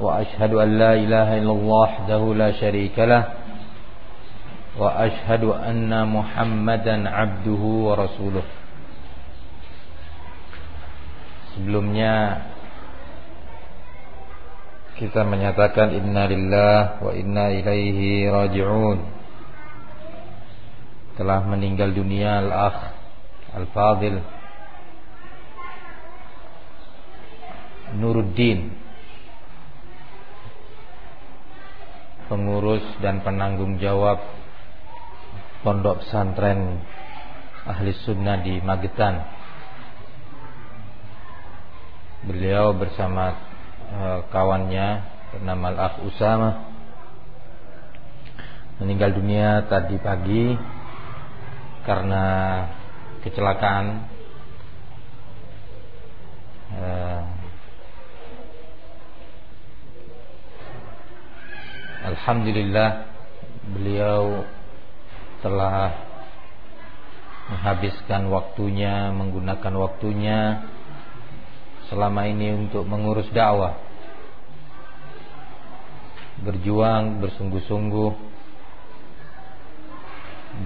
وأشهد أن لا إله إلا الله وحده لا شريك له وأشهد أن محمدا عبده ورسوله Sebelumnya kita menyatakan inna lillah wa inna ilaihi raji'un. Telah meninggal dunia al-akh al-fadil. Nuruddin. Pengurus dan penanggung jawab pondok pesantren ahli sunnah di Magetan. Beliau bersama uh, kawannya bernama Al-Akh Usama meninggal dunia tadi pagi karena kecelakaan uh, Alhamdulillah beliau telah menghabiskan waktunya, menggunakan waktunya selama ini untuk mengurus dakwah. Berjuang bersungguh-sungguh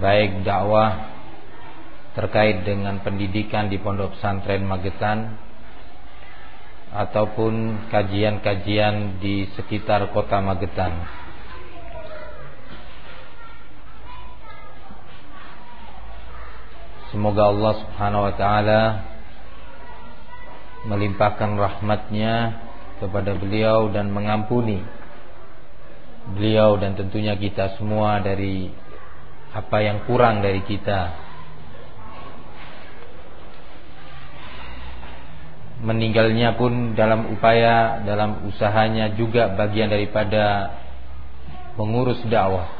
baik dakwah terkait dengan pendidikan di Pondok Pesantren Magetan ataupun kajian-kajian di sekitar kota Magetan. Semoga Allah subhanahu wa ta'ala Melimpahkan rahmatnya Kepada beliau dan mengampuni Beliau dan tentunya kita semua Dari apa yang kurang dari kita. Meninggalnya pun dalam upaya Dalam usahanya juga bagian daripada Mengurus dakwah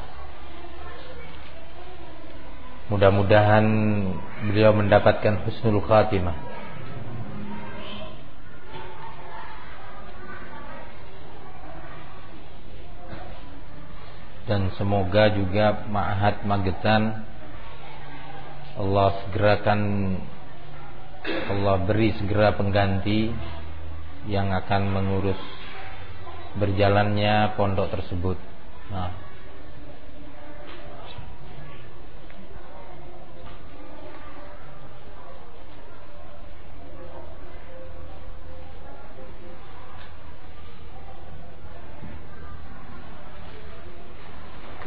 Mudah-mudahan beliau mendapatkan husnul khatimah. Dan semoga juga Ma'had Magetan Allah segerakan Allah beri segera pengganti yang akan mengurus berjalannya pondok tersebut. Nah.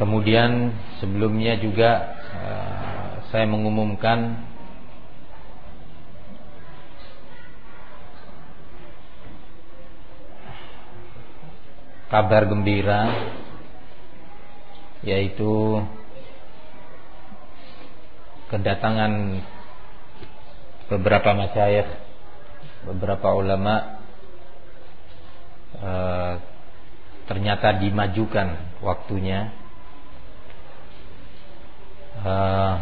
Kemudian sebelumnya juga uh, saya mengumumkan kabar gembira yaitu kedatangan beberapa masyayikh, beberapa ulama uh, ternyata dimajukan waktunya uh,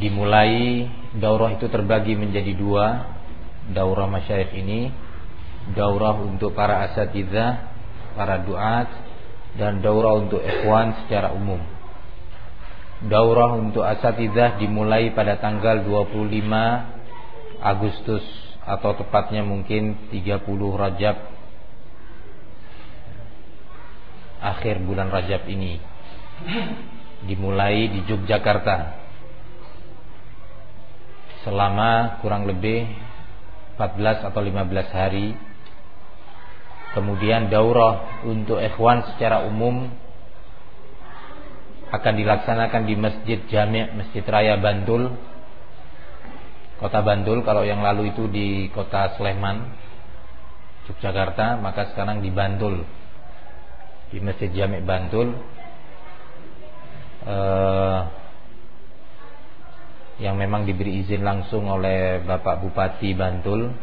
dimulai daurah itu terbagi menjadi dua daurah masyayikh ini daurah untuk para asatidzah para duat dan daurah untuk ikhwan secara umum. Daurah untuk asatidzah dimulai pada tanggal 25 Agustus atau tepatnya mungkin 30 Rajab akhir bulan Rajab ini. Dimulai di Yogyakarta. Selama kurang lebih 14 atau 15 hari. Kemudian daurah untuk ikhwan secara umum akan dilaksanakan di Masjid Jami' Masjid Raya Bantul Kota Bantul kalau yang lalu itu di Kota Sleman Yogyakarta maka sekarang di Bantul di Masjid Jami' Bantul uh, yang memang diberi izin langsung oleh Bapak Bupati Bantul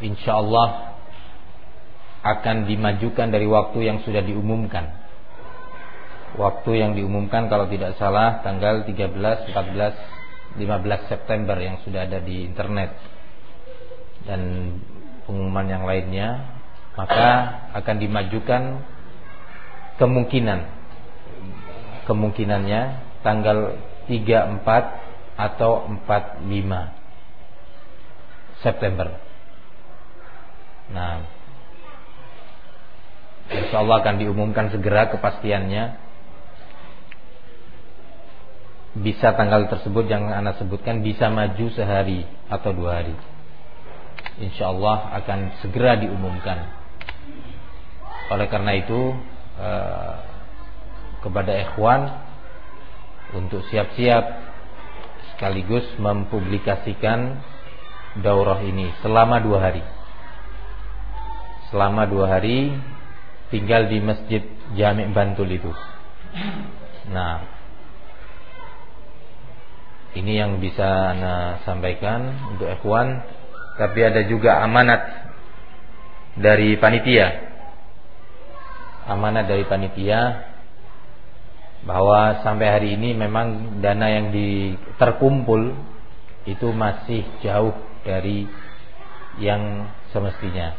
insya Allah akan dimajukan dari waktu yang sudah diumumkan. Waktu yang diumumkan kalau tidak salah tanggal 13, 14, 15 September yang sudah ada di internet dan pengumuman yang lainnya maka akan dimajukan kemungkinan kemungkinannya tanggal 34 atau 45 September. Nah, Insya Allah akan diumumkan segera kepastiannya. Bisa tanggal tersebut yang Anda sebutkan bisa maju sehari atau dua hari. Insya Allah akan segera diumumkan. Oleh karena itu eh, kepada ikhwan untuk siap-siap sekaligus mempublikasikan daurah ini selama dua hari. Selama dua hari tinggal di masjid Jami' Bantul itu. Nah, ini yang bisa Anda sampaikan untuk ikhwan, tapi ada juga amanat dari panitia amanah dari panitia bahwa sampai hari ini memang dana yang di, terkumpul itu masih jauh dari yang semestinya.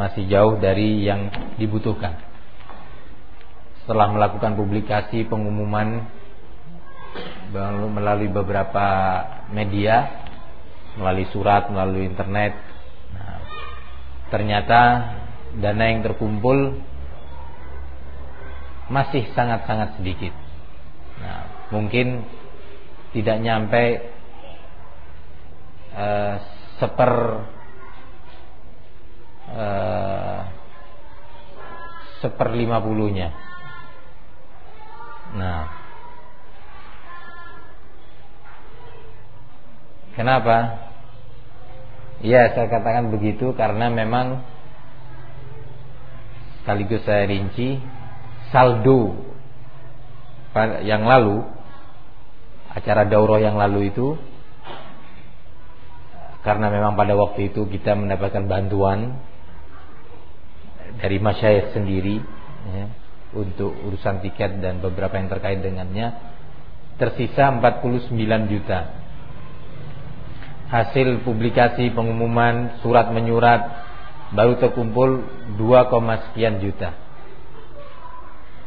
Masih jauh dari yang dibutuhkan. Setelah melakukan publikasi pengumuman melalui beberapa media, melalui surat, melalui internet, nah, ternyata dana yang terkumpul masih sangat-sangat sedikit. Nah, mungkin tidak nyampe uh, seper uh, seper lima puluhnya. Nah, kenapa? Ya, saya katakan begitu karena memang sekaligus saya rinci saldo yang lalu acara daurah yang lalu itu karena memang pada waktu itu kita mendapatkan bantuan dari masyayikh sendiri ya, untuk urusan tiket dan beberapa yang terkait dengannya tersisa 49 juta hasil publikasi pengumuman surat menyurat baru terkumpul 2, sekian juta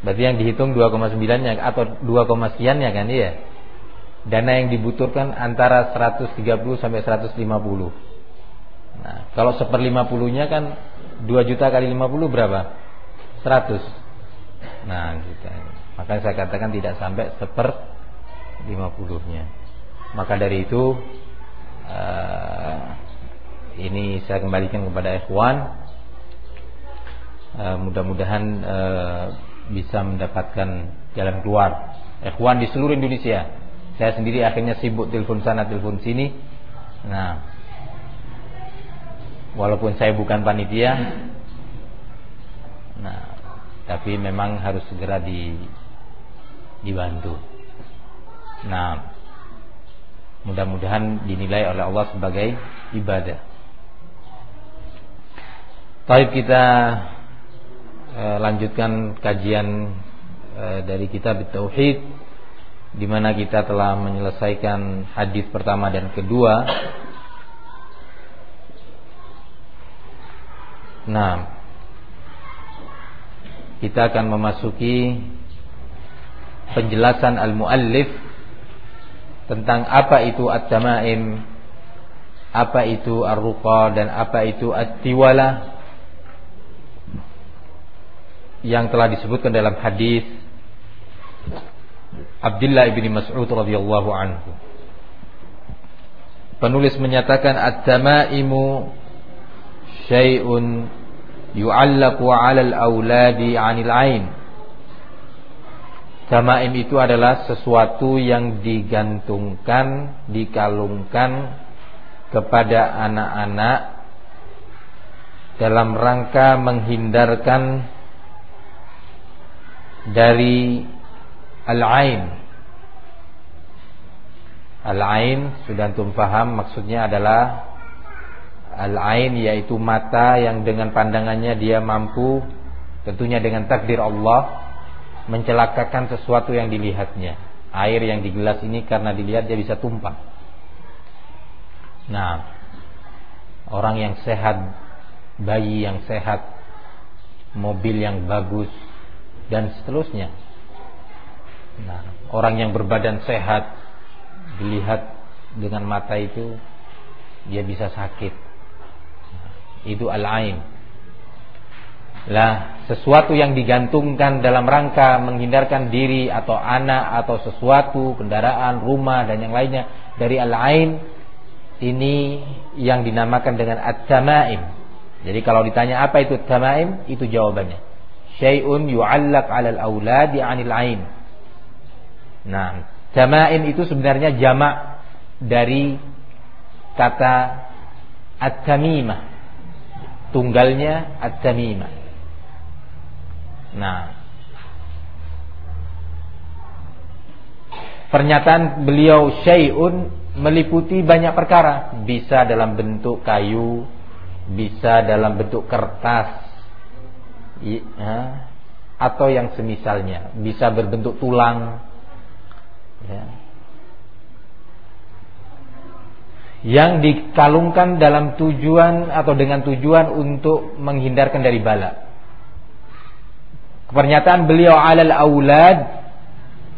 Berarti yang dihitung 2,9 nya atau 2, sekian ya kan iya. Dana yang dibutuhkan antara 130 sampai 150. Nah, kalau seper 50-nya kan 2 juta kali 50 berapa? 100. Nah, gitu. Maka saya katakan tidak sampai seper 50-nya. Maka dari itu uh, ini saya kembalikan kepada ikhwan. Uh, mudah-mudahan uh, bisa mendapatkan jalan keluar. Ikhwan di seluruh Indonesia. Saya sendiri akhirnya sibuk telepon sana telepon sini. Nah, walaupun saya bukan panitia, nah, tapi memang harus segera di dibantu. Nah, mudah-mudahan dinilai oleh Allah sebagai ibadah. Baik kita Eh, lanjutkan kajian eh, dari kitab Tauhid di mana kita telah menyelesaikan hadis pertama dan kedua. Nah, kita akan memasuki penjelasan al-muallif tentang apa itu at-tamaim, apa itu ar-ruqa dan apa itu at-tiwala yang telah disebutkan dalam hadis Abdullah bin Mas'ud radhiyallahu anhu. Penulis menyatakan at-tamaimu syai'un yu'allaqu 'ala al-auladi 'anil 'ain. Tamaim itu adalah sesuatu yang digantungkan, dikalungkan kepada anak-anak dalam rangka menghindarkan dari al-ain. Al-ain sudah antum paham maksudnya adalah al-ain yaitu mata yang dengan pandangannya dia mampu tentunya dengan takdir Allah mencelakakan sesuatu yang dilihatnya. Air yang di gelas ini karena dilihat dia bisa tumpah. Nah, orang yang sehat, bayi yang sehat, mobil yang bagus dan seterusnya. Nah, orang yang berbadan sehat dilihat dengan mata itu dia bisa sakit. itu al-ain. Lah, sesuatu yang digantungkan dalam rangka menghindarkan diri atau anak atau sesuatu, kendaraan, rumah dan yang lainnya dari al-ain ini yang dinamakan dengan at-tamaim. Jadi kalau ditanya apa itu tamaim, itu jawabannya. Syai'un yu'allaq 'alal auladi 'anil ain. Nah, tamaim itu sebenarnya jamak dari kata at-tamimah. Tunggalnya at-tamimah. Nah, pernyataan beliau syai'un meliputi banyak perkara, bisa dalam bentuk kayu, bisa dalam bentuk kertas, ya, atau yang semisalnya, bisa berbentuk tulang, ya. yang dikalungkan dalam tujuan atau dengan tujuan untuk menghindarkan dari bala. Pernyataan beliau alal aulad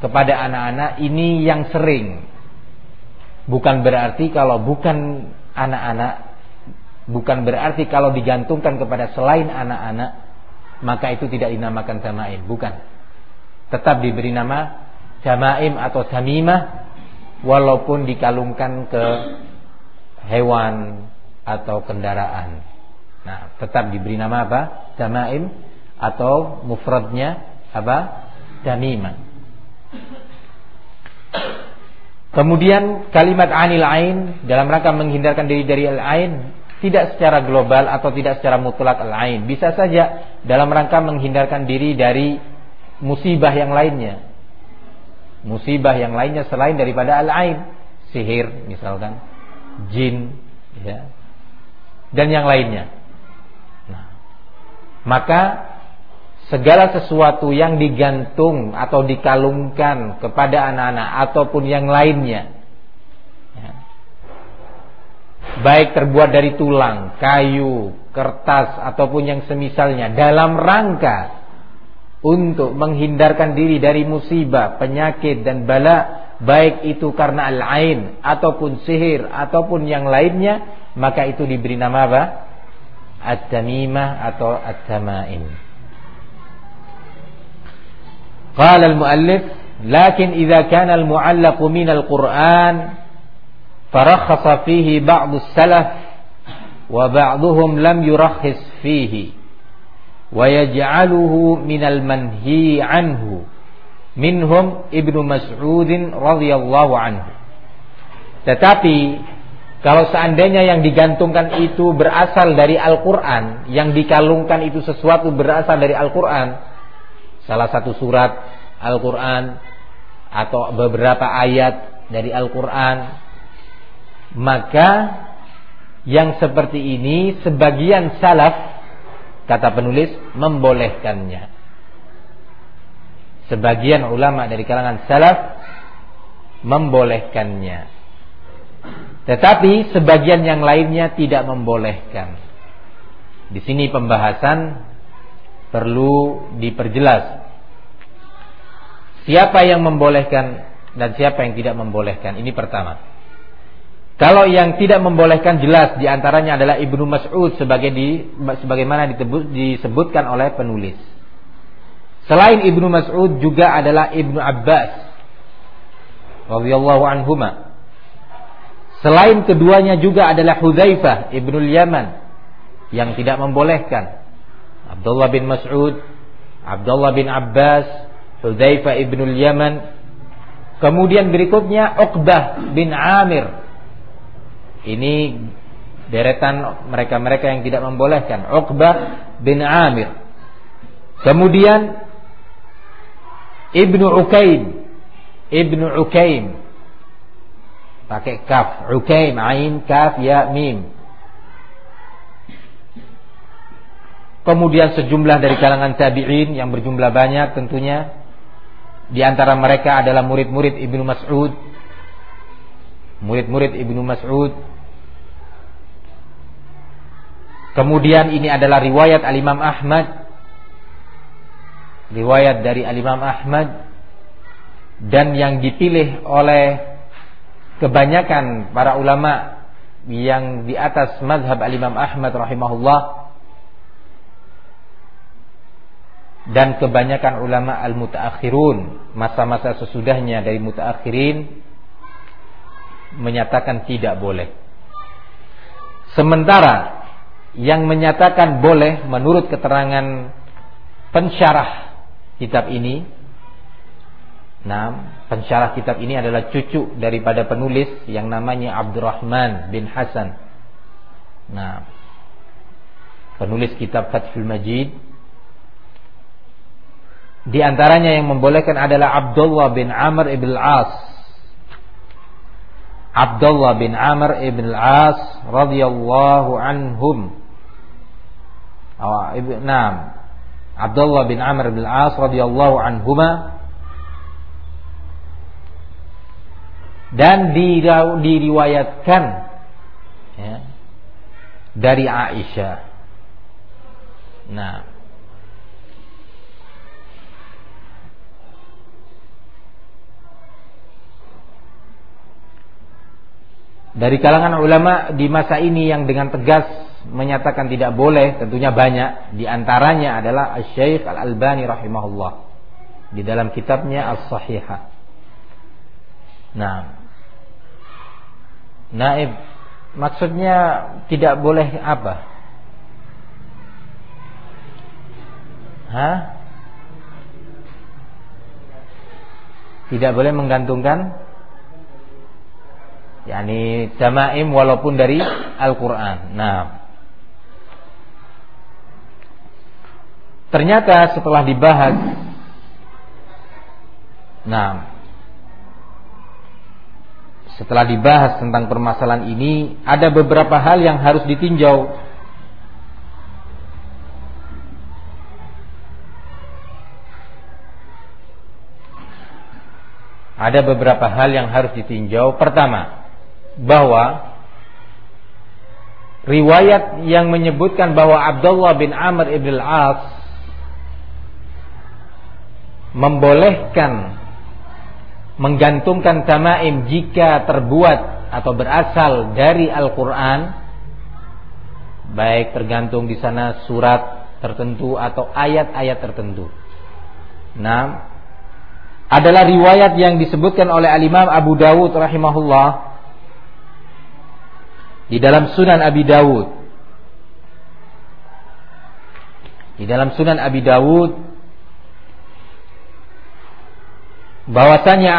kepada anak-anak ini yang sering. Bukan berarti kalau bukan anak-anak bukan berarti kalau digantungkan kepada selain anak-anak maka itu tidak dinamakan tamaim, bukan. Tetap diberi nama jamaim atau tamimah walaupun dikalungkan ke hewan atau kendaraan. Nah, tetap diberi nama apa? Jamaim atau mufradnya apa? Damimah. Kemudian kalimat anil ain dalam rangka menghindarkan diri dari al ain tidak secara global atau tidak secara mutlak al ain. Bisa saja dalam rangka menghindarkan diri dari musibah yang lainnya. Musibah yang lainnya selain daripada al ain, sihir misalkan, jin ya. Dan yang lainnya. Nah, maka segala sesuatu yang digantung atau dikalungkan kepada anak-anak ataupun yang lainnya ya. baik terbuat dari tulang, kayu, kertas ataupun yang semisalnya dalam rangka untuk menghindarkan diri dari musibah, penyakit dan bala baik itu karena al-ain ataupun sihir ataupun yang lainnya maka itu diberi nama apa? At-tamimah atau at-tamaim. Qala al-muallif lakin idza kana al-muallaqu min al-Qur'an farakhasa fihi ba'd as-salaf wa من lam yurakhis fihi wa yaj'aluhu min al-manhi anhu minhum Ibnu Mas'ud radhiyallahu anhu. Tetapi kalau seandainya yang digantungkan itu berasal dari Al-Quran, yang dikalungkan itu sesuatu berasal dari Al-Quran, salah satu surat Al-Quran atau beberapa ayat dari Al-Quran. Maka yang seperti ini sebagian salaf kata penulis membolehkannya. Sebagian ulama dari kalangan salaf membolehkannya. Tetapi sebagian yang lainnya tidak membolehkan. Di sini pembahasan perlu diperjelas. Siapa yang membolehkan dan siapa yang tidak membolehkan? Ini pertama. Kalau yang tidak membolehkan jelas di antaranya adalah Ibnu Mas'ud sebagai di, sebagaimana disebutkan oleh penulis. Selain Ibnu Mas'ud juga adalah Ibnu Abbas radhiyallahu anhuma. Selain keduanya juga adalah Hudzaifah Ibnu Yaman yang tidak membolehkan. Abdullah bin Mas'ud, Abdullah bin Abbas, Hudzaifah ibn Yaman. Kemudian berikutnya Uqbah bin Amir. Ini deretan mereka-mereka yang tidak membolehkan. Uqbah bin Amir. Kemudian Ibnu Ukaim. Ibnu Ukaim. Pakai kaf. Ukaim. Ain, kaf, ya, mim. Kemudian sejumlah dari kalangan tabi'in yang berjumlah banyak tentunya. Di antara mereka adalah murid-murid Ibnu Mas'ud. Murid-murid Ibnu Mas'ud. Kemudian ini adalah riwayat Al-Imam Ahmad. Riwayat dari Al-Imam Ahmad. Dan yang dipilih oleh kebanyakan para ulama yang di atas mazhab Al-Imam Ahmad rahimahullah dan kebanyakan ulama al-mutaakhirun masa-masa sesudahnya dari mutaakhirin menyatakan tidak boleh. Sementara yang menyatakan boleh menurut keterangan pensyarah kitab ini Nah, pensyarah kitab ini adalah cucu daripada penulis yang namanya Abdurrahman bin Hasan. Nah, penulis kitab Fathul Majid di antaranya yang membolehkan adalah Abdullah bin Amr ibn al-As. Abdullah bin Amr ibn al-As radhiyallahu anhum. Oh, ibn, nah, Abdullah bin Amr ibn al-As radhiyallahu anhuma dan diriwayatkan ya, dari Aisyah. Nah, Dari kalangan ulama di masa ini yang dengan tegas menyatakan tidak boleh tentunya banyak di antaranya adalah Syekh Al-Albani rahimahullah di dalam kitabnya As-Sahihah. Nah. Naib maksudnya tidak boleh apa? Hah? Tidak boleh menggantungkan yakni jamaim walaupun dari Al-Qur'an. Nah, ternyata setelah dibahas Nah, setelah dibahas tentang permasalahan ini, ada beberapa hal yang harus ditinjau. Ada beberapa hal yang harus ditinjau. Pertama, bahwa riwayat yang menyebutkan bahwa Abdullah bin Amr ibn al-As membolehkan menggantungkan tamaim jika terbuat atau berasal dari Al-Quran baik tergantung di sana surat tertentu atau ayat-ayat tertentu. Nah, adalah riwayat yang disebutkan oleh Al-Imam Abu Dawud rahimahullah di dalam Sunan Abi Dawud. Di dalam Sunan Abi Dawud bahwasanya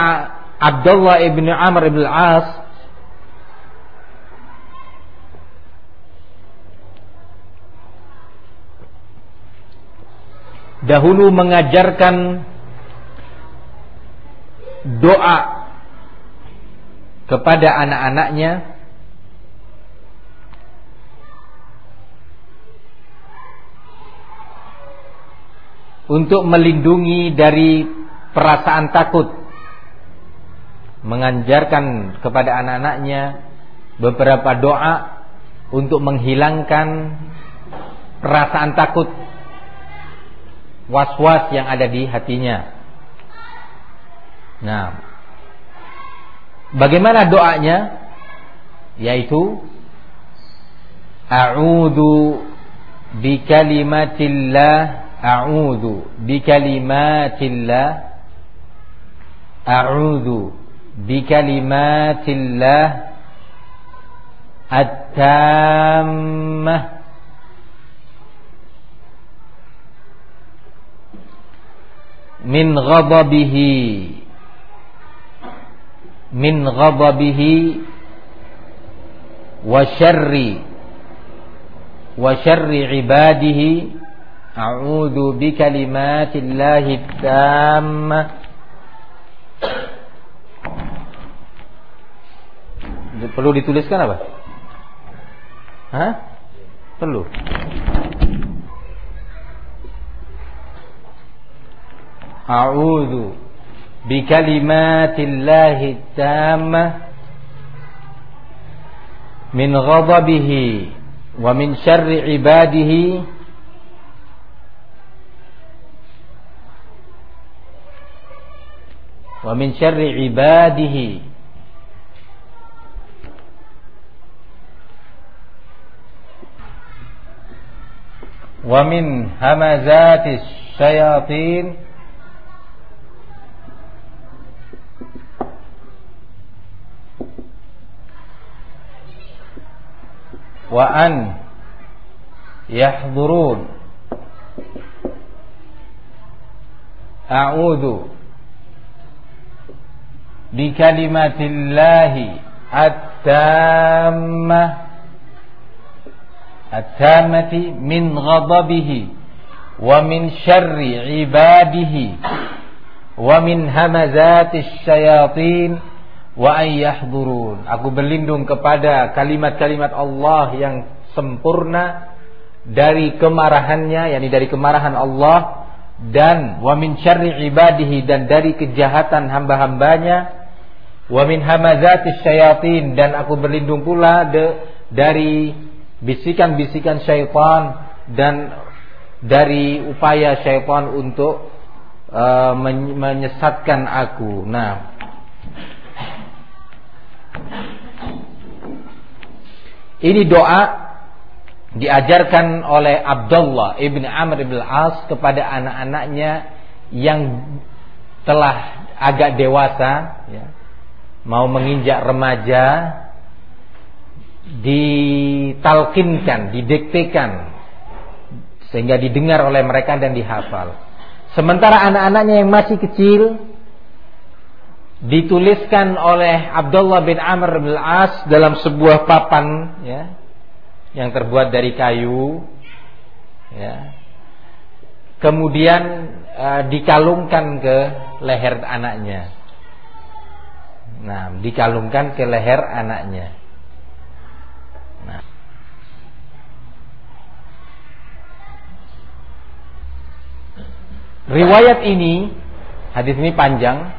Abdullah ibn Amr ibn al-As dahulu mengajarkan doa kepada anak-anaknya untuk melindungi dari perasaan takut menganjarkan kepada anak-anaknya beberapa doa untuk menghilangkan perasaan takut was-was yang ada di hatinya. Nah, bagaimana doanya? Yaitu A'udhu bi kalimatillah a'udzu bikalimatillah a'udzu bikalimatillah at-tammah min ghadabihi min ghadabihi wa syarri wa syarri أعوذ بكلمات الله التامة perlu dituliskan apa? Hah? Perlu. A'udzu bikalimatillahi tamma min ghadabihi wa min syarri ibadihi wa min syarri ibadihi wa min hamazatis syayatin wa yahdurun a'udzu bi kalimatillahi at-tammah at-tammati min ghadabihi wa min syarri ibadihi wa yahdurun. Aku berlindung kepada kalimat-kalimat Allah yang sempurna dari kemarahannya yakni dari kemarahan Allah dan wa min syarri ibadihi dan dari kejahatan hamba-hambanya wa min hamazati syayatin. Dan aku berlindung pula de, dari bisikan-bisikan syaitan dan dari upaya syaitan untuk uh, menyesatkan aku. Nah, ini doa diajarkan oleh Abdullah ibn Amr ibn As kepada anak-anaknya yang telah agak dewasa, ya, mau menginjak remaja, ditalkinkan, didektekan sehingga didengar oleh mereka dan dihafal. Sementara anak-anaknya yang masih kecil dituliskan oleh Abdullah bin Amr bin As dalam sebuah papan ya yang terbuat dari kayu ya. Kemudian uh, dikalungkan ke leher anaknya. Nah, dikalungkan ke leher anaknya. Riwayat ini, hadis ini panjang.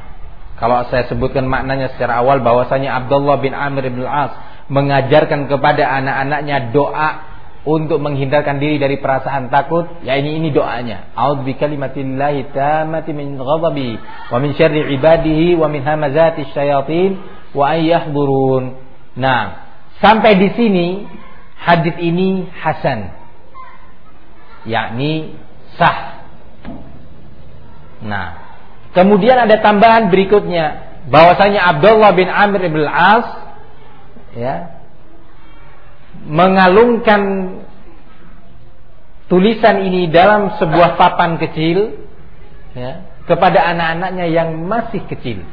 Kalau saya sebutkan maknanya secara awal bahwasanya Abdullah bin Amr bin Al-As mengajarkan kepada anak-anaknya doa untuk menghindarkan diri dari perasaan takut, ya ini ini doanya. A'udzu bikalimatillahi tammati min ghadabi wa min syarri ibadihi wa min hamazati syayatin wa ay yahdurun. Nah, sampai di sini hadis ini hasan. Yakni sah Nah, kemudian ada tambahan berikutnya bahwasanya Abdullah bin Amr bin Al-As ya mengalungkan tulisan ini dalam sebuah papan kecil ya, kepada anak-anaknya yang masih kecil.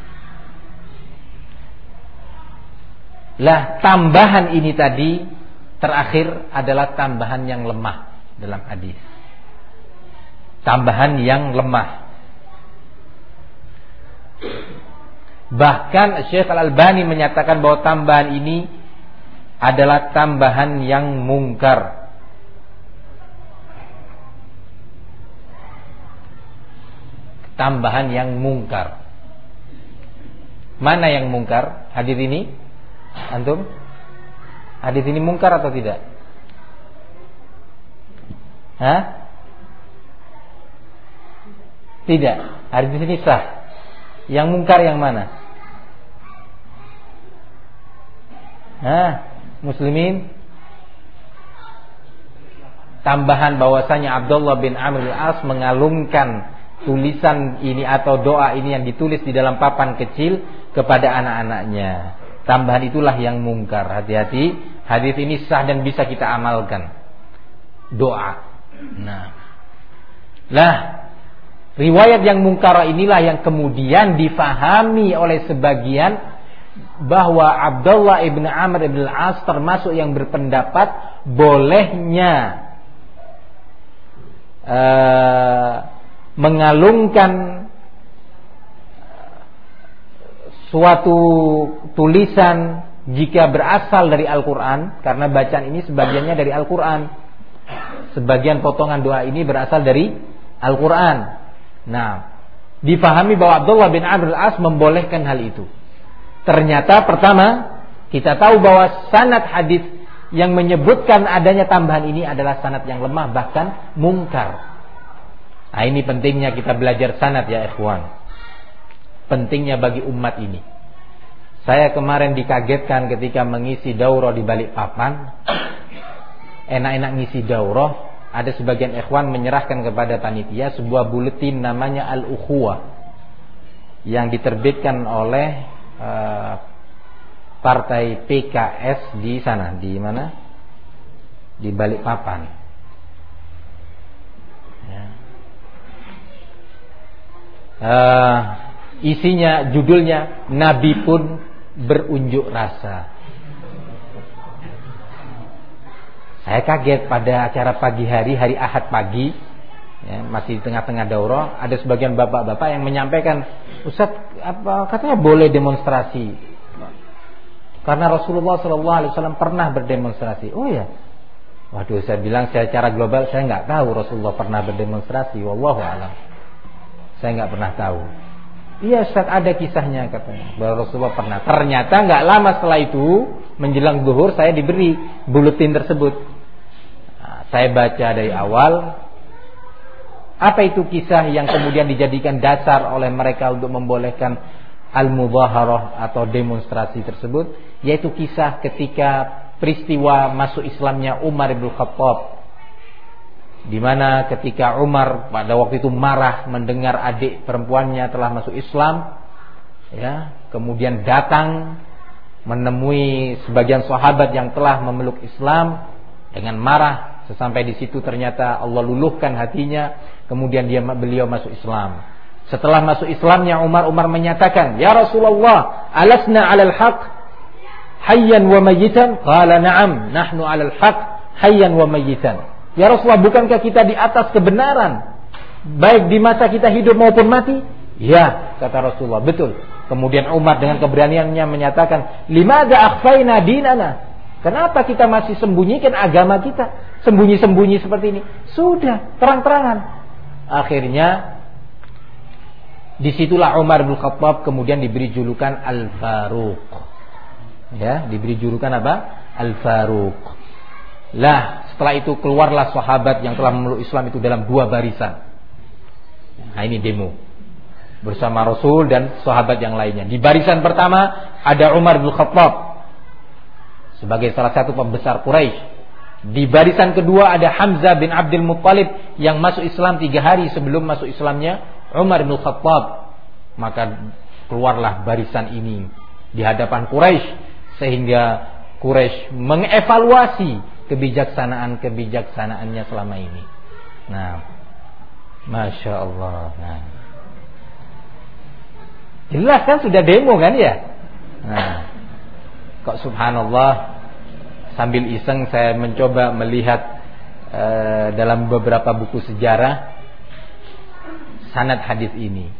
Lah tambahan ini tadi terakhir adalah tambahan yang lemah dalam hadis. Tambahan yang lemah. Bahkan Syekh Al-Albani menyatakan bahwa tambahan ini adalah tambahan yang mungkar. Tambahan yang mungkar. Mana yang mungkar? Hadis ini? Antum? Hadis ini mungkar atau tidak? Hah? Tidak. Hadis ini sah. Yang mungkar yang mana? Nah, muslimin tambahan bahwasanya Abdullah bin Amr al-As mengalungkan tulisan ini atau doa ini yang ditulis di dalam papan kecil kepada anak-anaknya. Tambahan itulah yang mungkar. Hati-hati, hadis ini sah dan bisa kita amalkan. Doa. Nah. Lah, Riwayat yang mungkara inilah yang kemudian difahami oleh sebagian bahwa Abdullah ibn Amr ibn al-As termasuk yang berpendapat bolehnya uh, mengalungkan suatu tulisan jika berasal dari Al-Quran karena bacaan ini sebagiannya dari Al-Quran sebagian potongan doa ini berasal dari Al-Quran Nah, difahami bahwa Abdullah bin Amr al-As membolehkan hal itu. Ternyata pertama kita tahu bahwa sanad hadis yang menyebutkan adanya tambahan ini adalah sanad yang lemah bahkan mungkar. Nah, ini pentingnya kita belajar sanad ya ikhwan. Pentingnya bagi umat ini. Saya kemarin dikagetkan ketika mengisi daurah di balik papan. Enak-enak ngisi daurah, ada sebagian ikhwan menyerahkan kepada panitia sebuah buletin namanya Al-Ukhuwah yang diterbitkan oleh uh, partai PKS di sana, di mana? Di balik papan. Ya. Uh, isinya judulnya Nabi pun berunjuk rasa. Saya kaget pada acara pagi hari, hari Ahad pagi, ya, masih di tengah-tengah daurah, ada sebagian bapak-bapak yang menyampaikan, Ustaz, apa katanya boleh demonstrasi? Karena Rasulullah SAW pernah berdemonstrasi. Oh ya, waduh, saya bilang secara global saya nggak tahu Rasulullah pernah berdemonstrasi. Wallahu alam. Saya nggak pernah tahu. Iya Ustaz ada kisahnya katanya bahwa Rasulullah pernah. Ternyata nggak lama setelah itu menjelang zuhur saya diberi buletin tersebut. Nah, saya baca dari awal apa itu kisah yang kemudian dijadikan dasar oleh mereka untuk membolehkan al-mubaharah atau demonstrasi tersebut? Yaitu kisah ketika peristiwa masuk Islamnya Umar bin Khattab. Di mana ketika Umar pada waktu itu marah mendengar adik perempuannya telah masuk Islam ya kemudian datang menemui sebagian sahabat yang telah memeluk Islam dengan marah. Sesampai di situ ternyata Allah luluhkan hatinya kemudian dia beliau masuk Islam setelah masuk Islamnya Umar Umar menyatakan ya Rasulullah alasna alal haq hayyan wa mayyitan qala na'am nahnu alal haq hayyan wa mayyitan Ya Rasulullah, bukankah kita di atas kebenaran? Baik di masa kita hidup maupun mati? Ya, kata Rasulullah. Betul. Kemudian Umar dengan keberaniannya menyatakan, Limada akhfaina dinana? Kenapa kita masih sembunyikan agama kita? Sembunyi-sembunyi seperti ini. Sudah, terang-terangan. Akhirnya, di situlah Umar bin Khattab kemudian diberi julukan Al-Faruq. Ya, diberi julukan apa? Al-Faruq. Lah, setelah itu keluarlah sahabat yang telah memeluk Islam itu dalam dua barisan. Nah ini demo. Bersama Rasul dan sahabat yang lainnya. Di barisan pertama ada Umar bin Khattab. Sebagai salah satu pembesar Quraisy. Di barisan kedua ada Hamzah bin Abdul Muttalib yang masuk Islam tiga hari sebelum masuk Islamnya Umar bin Khattab. Maka keluarlah barisan ini di hadapan Quraisy sehingga Quraisy mengevaluasi kebijaksanaan-kebijaksanaannya selama ini. Nah, masya Allah. Nah. Jelas kan sudah demo kan ya? Nah, kok subhanallah sambil iseng saya mencoba melihat uh, dalam beberapa buku sejarah sanad hadis ini.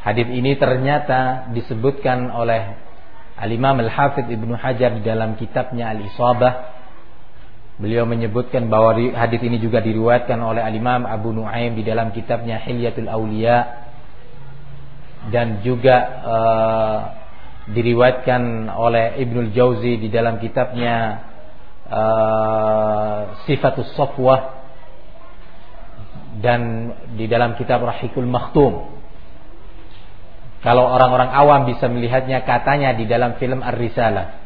Hadis ini ternyata disebutkan oleh Al-Imam Al-Hafidh Ibnu Hajar di dalam kitabnya Al-Isabah Beliau menyebutkan bahwa hadis ini juga diriwayatkan oleh Al-Imam Abu Nuaim di dalam kitabnya Hilyatul Auliya dan juga uh, diriwayatkan oleh Ibnul Jauzi di dalam kitabnya uh, Sifatus Safwah dan di dalam kitab Rahikul Makhtum. Kalau orang-orang awam bisa melihatnya katanya di dalam film Ar-Risalah.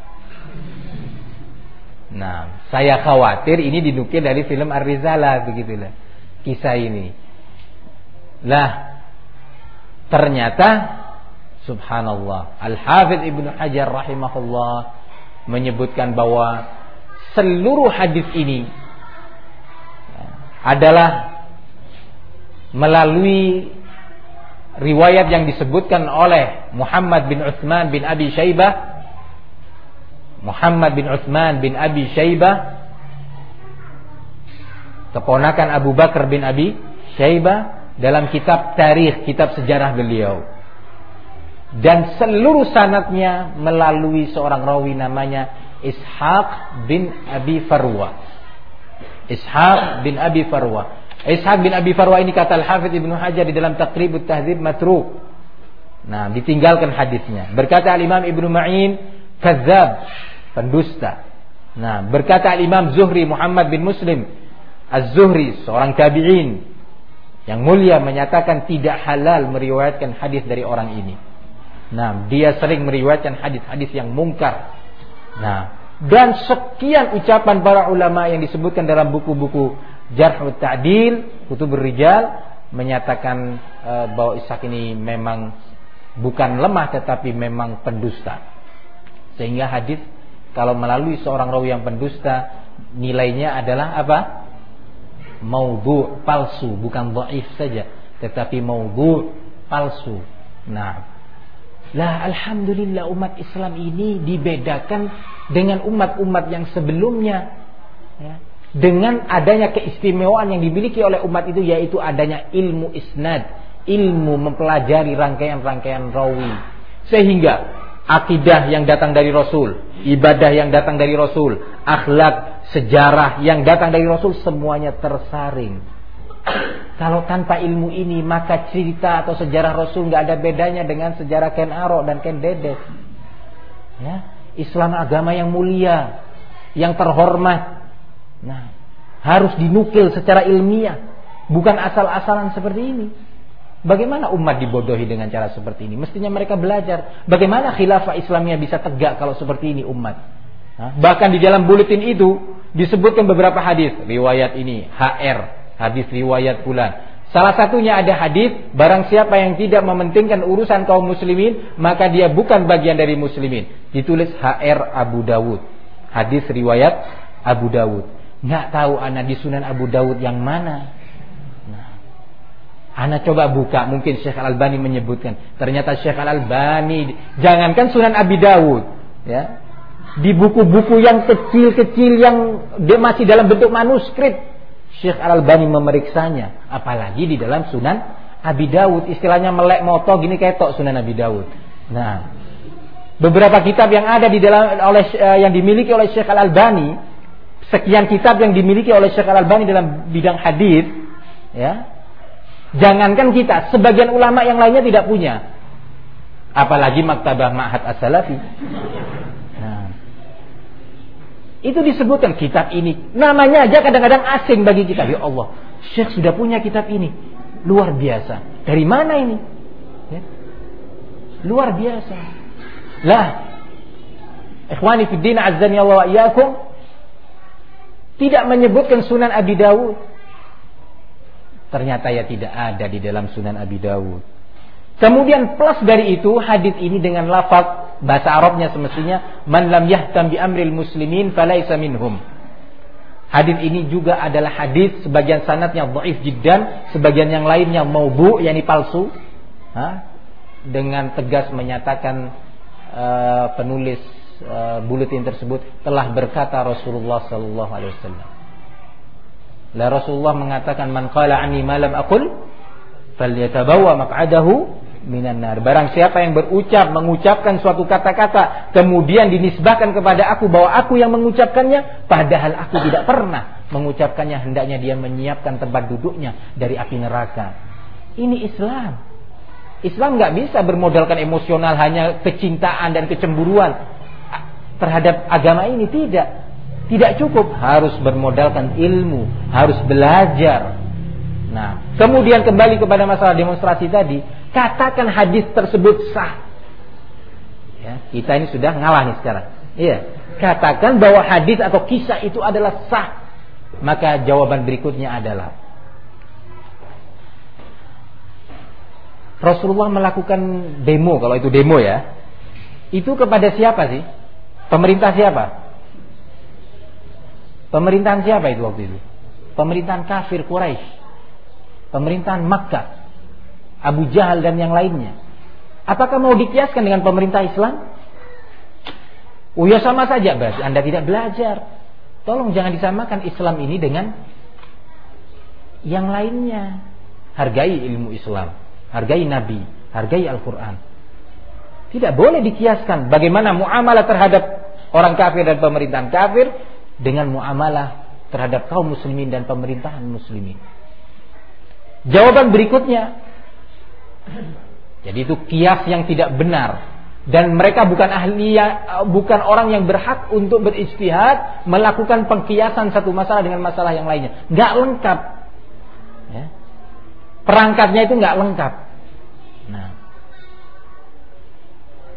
Nah, saya khawatir ini dinukil dari film Ar-Rizalah begitulah. Kisah ini. Lah, ternyata subhanallah, Al-Hafidz Ibnu Hajar rahimahullah menyebutkan bahwa seluruh hadis ini adalah melalui riwayat yang disebutkan oleh Muhammad bin Utsman bin Abi Syaibah Muhammad bin Utsman bin Abi Syaibah keponakan Abu Bakar bin Abi Syaibah dalam kitab tarikh, kitab sejarah beliau. Dan seluruh sanatnya melalui seorang rawi namanya Ishaq bin Abi Farwa. Ishaq bin Abi Farwa. Ishaq bin Abi Farwa ini kata Al-Hafidh Ibnu Hajar di dalam Taqribut Tahdzib matruk. Nah, ditinggalkan hadisnya. Berkata Al-Imam Ibnu Ma'in, kadzab, pendusta. Nah, berkata Al-Imam Zuhri Muhammad bin Muslim Az-Zuhri, seorang tabi'in yang mulia menyatakan tidak halal meriwayatkan hadis dari orang ini. Nah, dia sering meriwayatkan hadis-hadis yang mungkar. Nah, dan sekian ucapan para ulama yang disebutkan dalam buku-buku Jarh Ta'dil, Kutub Rijal menyatakan e, bahwa Ishak ini memang bukan lemah tetapi memang pendusta. Sehingga hadis kalau melalui seorang rawi yang pendusta nilainya adalah apa? Maudhu, palsu, bukan dhaif saja, tetapi maudhu, palsu. Nah, lah alhamdulillah umat Islam ini dibedakan dengan umat-umat yang sebelumnya. Ya dengan adanya keistimewaan yang dimiliki oleh umat itu yaitu adanya ilmu isnad, ilmu mempelajari rangkaian-rangkaian rawi. Sehingga akidah yang datang dari Rasul, ibadah yang datang dari Rasul, akhlak, sejarah yang datang dari Rasul semuanya tersaring. Kalau tanpa ilmu ini maka cerita atau sejarah Rasul nggak ada bedanya dengan sejarah Ken Arok dan Ken Dedes. Ya, Islam agama yang mulia, yang terhormat, Nah, harus dinukil secara ilmiah, bukan asal-asalan seperti ini. Bagaimana umat dibodohi dengan cara seperti ini? Mestinya mereka belajar bagaimana khilafah Islamnya bisa tegak kalau seperti ini umat. Bahkan di dalam buletin itu disebutkan beberapa hadis riwayat ini HR hadis riwayat bulan. Salah satunya ada hadis barang siapa yang tidak mementingkan urusan kaum muslimin maka dia bukan bagian dari muslimin. Ditulis HR Abu Dawud. Hadis riwayat Abu Dawud. Nggak tahu anak di Sunan Abu Dawud yang mana. Nah, anak coba buka, mungkin Syekh Al Albani menyebutkan. Ternyata Syekh Al Albani, jangankan Sunan Abi Dawud, ya, di buku-buku yang kecil-kecil yang dia masih dalam bentuk manuskrip, Syekh Al Albani memeriksanya, apalagi di dalam Sunan Abi Dawud, istilahnya melek moto gini ketok Sunan Abi Dawud. Nah, beberapa kitab yang ada di dalam oleh eh, yang dimiliki oleh Syekh Al Albani sekian kitab yang dimiliki oleh Syekh Al-Albani dalam bidang hadis, ya. Jangankan kita, sebagian ulama yang lainnya tidak punya. Apalagi maktabah Ma'had As-Salafi. Itu disebutkan kitab ini. Namanya aja kadang-kadang asing bagi kita. Ya Allah, Syekh sudah punya kitab ini. Luar biasa. Dari mana ini? Ya. Luar biasa. Lah. Ikhwani fi din azzani Allah wa iyyakum tidak menyebutkan Sunan Abi Dawud. Ternyata ya tidak ada di dalam Sunan Abi Dawud. Kemudian plus dari itu hadis ini dengan lafaz bahasa Arabnya semestinya man lam yahtam bi amril muslimin falaisa minhum. Hadis ini juga adalah hadis sebagian sanatnya dhaif jiddan, sebagian yang lainnya maubu yakni palsu. Ha? Dengan tegas menyatakan uh, penulis uh, buletin tersebut telah berkata Rasulullah sallallahu alaihi wasallam. La Rasulullah mengatakan man qala anni ma lam aqul falyatabawa maq'adahu minan nar. Barang siapa yang berucap mengucapkan suatu kata-kata kemudian dinisbahkan kepada aku bahwa aku yang mengucapkannya padahal aku tidak pernah mengucapkannya hendaknya dia menyiapkan tempat duduknya dari api neraka. Ini Islam. Islam nggak bisa bermodalkan emosional hanya kecintaan dan kecemburuan terhadap agama ini tidak tidak cukup harus bermodalkan ilmu harus belajar nah kemudian kembali kepada masalah demonstrasi tadi katakan hadis tersebut sah ya kita ini sudah ngalah nih sekarang iya katakan bahwa hadis atau kisah itu adalah sah maka jawaban berikutnya adalah Rasulullah melakukan demo kalau itu demo ya itu kepada siapa sih Pemerintah siapa? Pemerintahan siapa itu waktu itu? Pemerintahan kafir Quraisy. Pemerintahan Makkah. Abu Jahal dan yang lainnya. Apakah mau dikiaskan dengan pemerintah Islam? Oh ya sama saja berarti Anda tidak belajar. Tolong jangan disamakan Islam ini dengan yang lainnya. Hargai ilmu Islam, hargai Nabi, hargai Al-Quran. Tidak boleh dikiaskan bagaimana muamalah terhadap orang kafir dan pemerintahan kafir dengan muamalah terhadap kaum muslimin dan pemerintahan muslimin. Jawaban berikutnya. Jadi itu kias yang tidak benar dan mereka bukan ahli bukan orang yang berhak untuk beristihad melakukan pengkiasan satu masalah dengan masalah yang lainnya. Nggak lengkap. Ya. Perangkatnya itu nggak lengkap. Nah,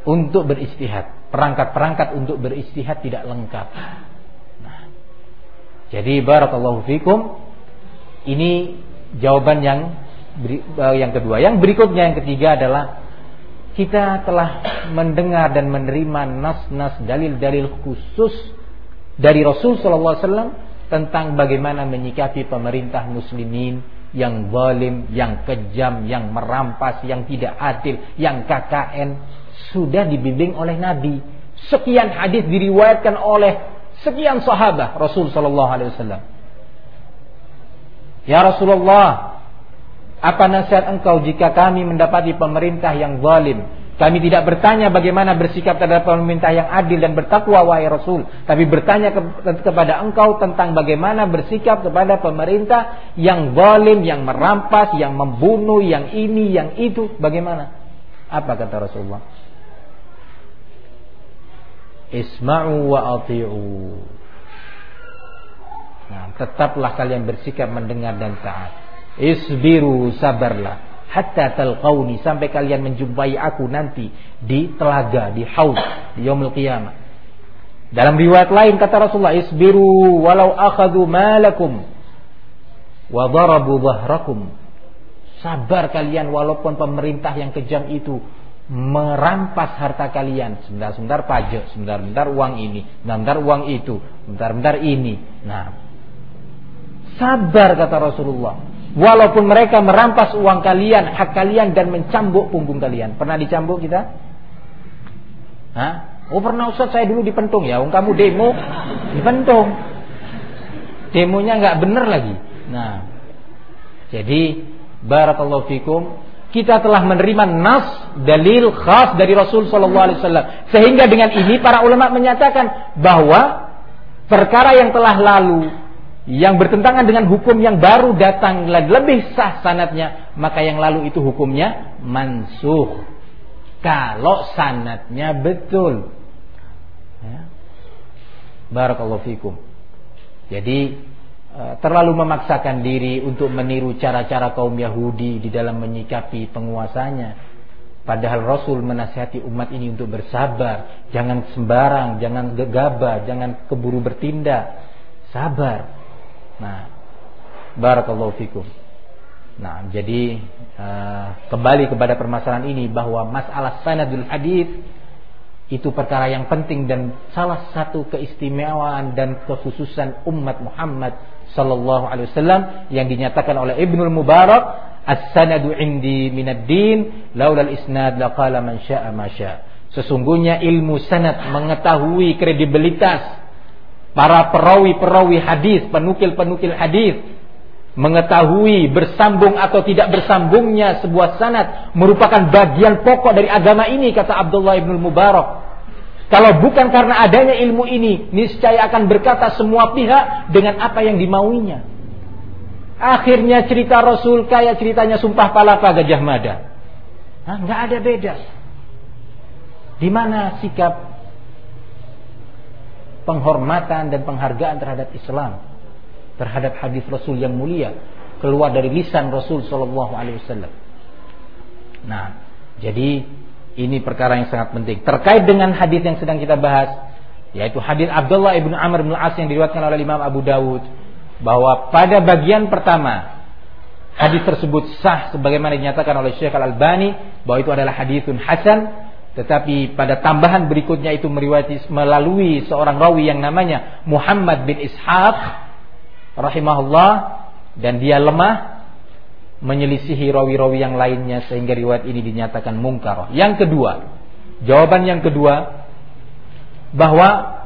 untuk beristihad, perangkat-perangkat untuk beristihad tidak lengkap. Nah, jadi barakallahu fikum ini jawaban yang yang kedua. Yang berikutnya yang ketiga adalah kita telah mendengar dan menerima nas-nas dalil-dalil khusus dari Rasul sallallahu alaihi wasallam tentang bagaimana menyikapi pemerintah muslimin yang zalim, yang kejam, yang merampas, yang tidak adil, yang KKN sudah dibimbing oleh Nabi. Sekian hadis diriwayatkan oleh sekian sahabat Rasul sallallahu alaihi wasallam. Ya Rasulullah, apa nasihat engkau jika kami mendapati pemerintah yang zalim? Kami tidak bertanya bagaimana bersikap terhadap pemerintah yang adil dan bertakwa wahai Rasul, tapi bertanya ke, kepada engkau tentang bagaimana bersikap kepada pemerintah yang zalim, yang merampas, yang membunuh, yang ini, yang itu, bagaimana? Apa kata Rasulullah? Isma'u wa ati'u. Nah, tetaplah kalian bersikap mendengar dan taat. Isbiru sabarlah hatta talqauni sampai kalian menjumpai aku nanti di telaga di haud di yaumul qiyamah. Dalam riwayat lain kata Rasulullah isbiru walau akhadhu malakum wa darabu dhahrakum. Sabar kalian walaupun pemerintah yang kejam itu merampas harta kalian. Sebentar-sebentar pajak, sebentar-sebentar uang ini, sebentar uang itu, sebentar-sebentar ini. Nah, sabar kata Rasulullah. Walaupun mereka merampas uang kalian, hak kalian dan mencambuk punggung kalian. Pernah dicambuk kita? Hah? Oh pernah Ustaz saya dulu dipentung ya. Om kamu demo dipentung. Demonya nggak bener lagi. Nah, jadi barakallahu fikum kita telah menerima nas dalil khas dari Rasul Shallallahu Alaihi Wasallam sehingga dengan ini para ulama menyatakan bahwa perkara yang telah lalu yang bertentangan dengan hukum yang baru datang lebih sah sanatnya maka yang lalu itu hukumnya mansuh kalau sanatnya betul ya. barakallahu fikum jadi e, terlalu memaksakan diri untuk meniru cara-cara kaum Yahudi di dalam menyikapi penguasanya Padahal Rasul menasihati umat ini untuk bersabar, jangan sembarang, jangan gegabah, jangan keburu bertindak. Sabar. Nah, barakallahu fikum. Nah, jadi uh, kembali kepada permasalahan ini bahwa masalah sanadul hadis itu perkara yang penting dan salah satu keistimewaan dan kekhususan umat Muhammad sallallahu alaihi wasallam yang dinyatakan oleh Ibnul Mubarak as-sanadu indi minad din laulal isnad laqala man syaa ma sesungguhnya ilmu sanad mengetahui kredibilitas para perawi-perawi hadis, penukil-penukil hadis mengetahui bersambung atau tidak bersambungnya sebuah sanad merupakan bagian pokok dari agama ini kata Abdullah ibn Mubarak. Kalau bukan karena adanya ilmu ini, niscaya akan berkata semua pihak dengan apa yang dimauinya. Akhirnya cerita Rasul kayak ceritanya sumpah palapa Gajah Mada. Nah, nggak ada beda. Di mana sikap penghormatan dan penghargaan terhadap Islam, terhadap hadis Rasul yang mulia keluar dari lisan Rasul Shallallahu Alaihi Wasallam. Nah, jadi ini perkara yang sangat penting terkait dengan hadis yang sedang kita bahas, yaitu hadis Abdullah ibnu Amr bin As yang diriwayatkan oleh Imam Abu Dawud bahwa pada bagian pertama hadis tersebut sah sebagaimana dinyatakan oleh Syekh Al Albani bahwa itu adalah hadisun hasan tetapi pada tambahan berikutnya itu meriwayati melalui seorang rawi yang namanya Muhammad bin Ishaq rahimahullah dan dia lemah menyelisihi rawi-rawi yang lainnya sehingga riwayat ini dinyatakan mungkar. Yang kedua, jawaban yang kedua bahwa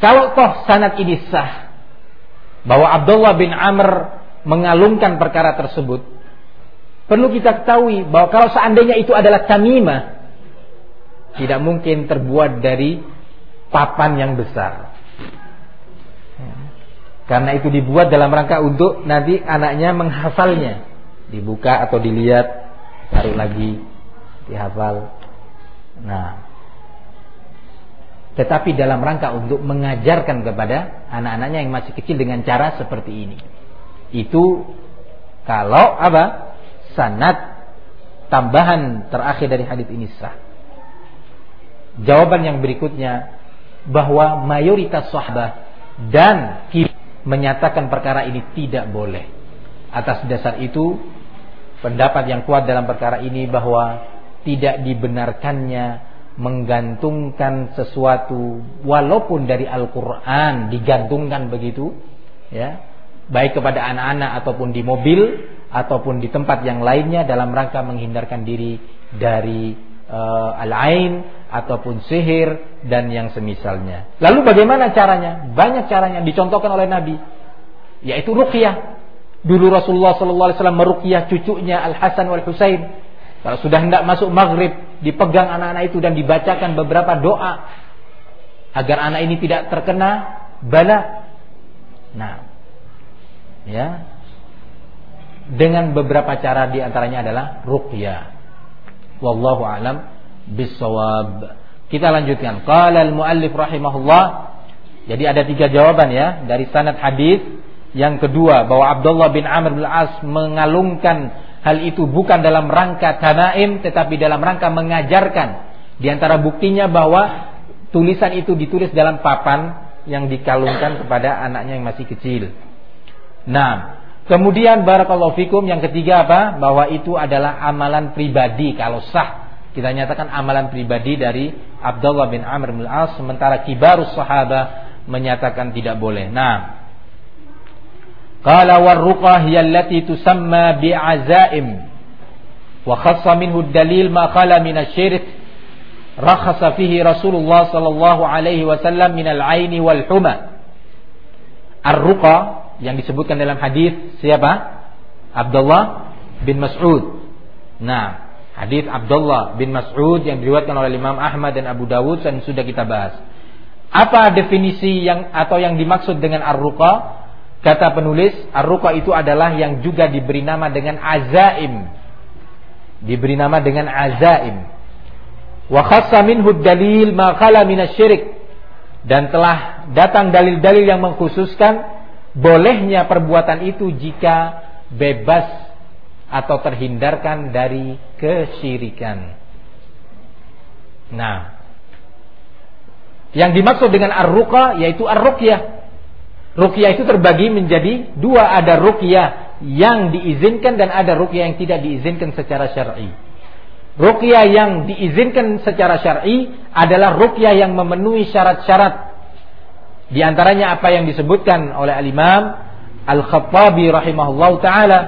kalau toh sanad ini sah bahwa Abdullah bin Amr mengalungkan perkara tersebut Perlu kita ketahui bahwa kalau seandainya itu adalah tamimah, tidak mungkin terbuat dari papan yang besar. Karena itu dibuat dalam rangka untuk nanti anaknya menghafalnya. Dibuka atau dilihat, taruh lagi, dihafal. Nah, tetapi dalam rangka untuk mengajarkan kepada anak-anaknya yang masih kecil dengan cara seperti ini. Itu kalau apa? Sanat tambahan terakhir dari hadis ini sah. Jawaban yang berikutnya bahwa mayoritas sahabat dan menyatakan perkara ini tidak boleh. Atas dasar itu, pendapat yang kuat dalam perkara ini bahwa tidak dibenarkannya menggantungkan sesuatu walaupun dari Al-Qur'an digantungkan begitu ya baik kepada anak-anak ataupun di mobil ataupun di tempat yang lainnya dalam rangka menghindarkan diri dari uh, al-ain ataupun sihir dan yang semisalnya. Lalu bagaimana caranya? Banyak caranya dicontohkan oleh Nabi, yaitu ruqyah. Dulu Rasulullah sallallahu alaihi wasallam meruqyah cucunya Al Hasan wal Husain. Kalau sudah hendak masuk maghrib, dipegang anak-anak itu dan dibacakan beberapa doa agar anak ini tidak terkena bala. Nah, ya, dengan beberapa cara di antaranya adalah ruqyah. Wallahu alam bisawab. Kita lanjutkan. Qala al-muallif rahimahullah. Jadi ada tiga jawaban ya dari sanad hadis. Yang kedua bahwa Abdullah bin Amr bin As mengalungkan hal itu bukan dalam rangka tanaim tetapi dalam rangka mengajarkan. Di antara buktinya bahwa tulisan itu ditulis dalam papan yang dikalungkan kepada anaknya yang masih kecil. Nah, kemudian barakallahu fikum yang ketiga apa? Bahwa itu adalah amalan pribadi kalau sah kita nyatakan amalan pribadi dari Abdullah bin Amr bin As sementara kibarus sahabat menyatakan tidak boleh. Nah, qala warruqah hiya allati tusamma bi'azaim wa khassa minhu dalil ma qala min asy-syirk rakhasa fihi Rasulullah sallallahu alaihi wasallam min al-aini wal huma. Ar-ruqa yang disebutkan dalam hadis siapa? Abdullah bin Mas'ud. Nah, Hadis Abdullah bin Mas'ud yang diriwayatkan oleh Imam Ahmad dan Abu Dawud dan sudah kita bahas. Apa definisi yang atau yang dimaksud dengan ar-ruqa? Kata penulis, ar-ruqa itu adalah yang juga diberi nama dengan azaim. Diberi nama dengan azaim. Wa khassa minhu dalil ma khala minasyirik. Dan telah datang dalil-dalil yang mengkhususkan bolehnya perbuatan itu jika bebas atau terhindarkan dari kesyirikan. Nah, yang dimaksud dengan ar-ruqa yaitu ar-ruqyah. Ruqyah itu terbagi menjadi dua, ada ruqyah yang diizinkan dan ada ruqyah yang tidak diizinkan secara syar'i. Ruqyah yang diizinkan secara syar'i adalah ruqyah yang memenuhi syarat-syarat. Di antaranya apa yang disebutkan oleh al-Imam Al-Khattabi rahimahullah taala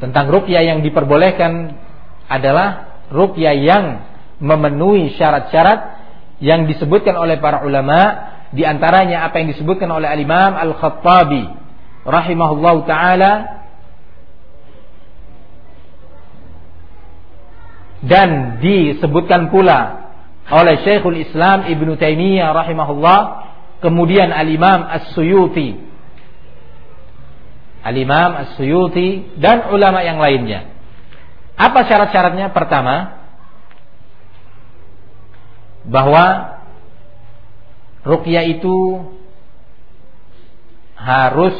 tentang rukyah yang diperbolehkan adalah rukyah yang memenuhi syarat-syarat yang disebutkan oleh para ulama. Di antaranya apa yang disebutkan oleh al-Imam Al-Khattabi rahimahullahu taala. Dan disebutkan pula oleh Syekhul Islam Ibnu Taimiyah rahimahullah kemudian al-Imam As-Suyuti Al-Imam As-Suyuti dan ulama yang lainnya. Apa syarat-syaratnya? Pertama, bahwa ruqyah itu harus